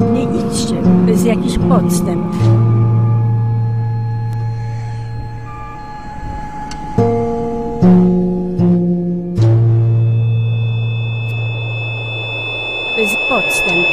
Nie idźcie bez jakichś podstęp. Bez podstęp.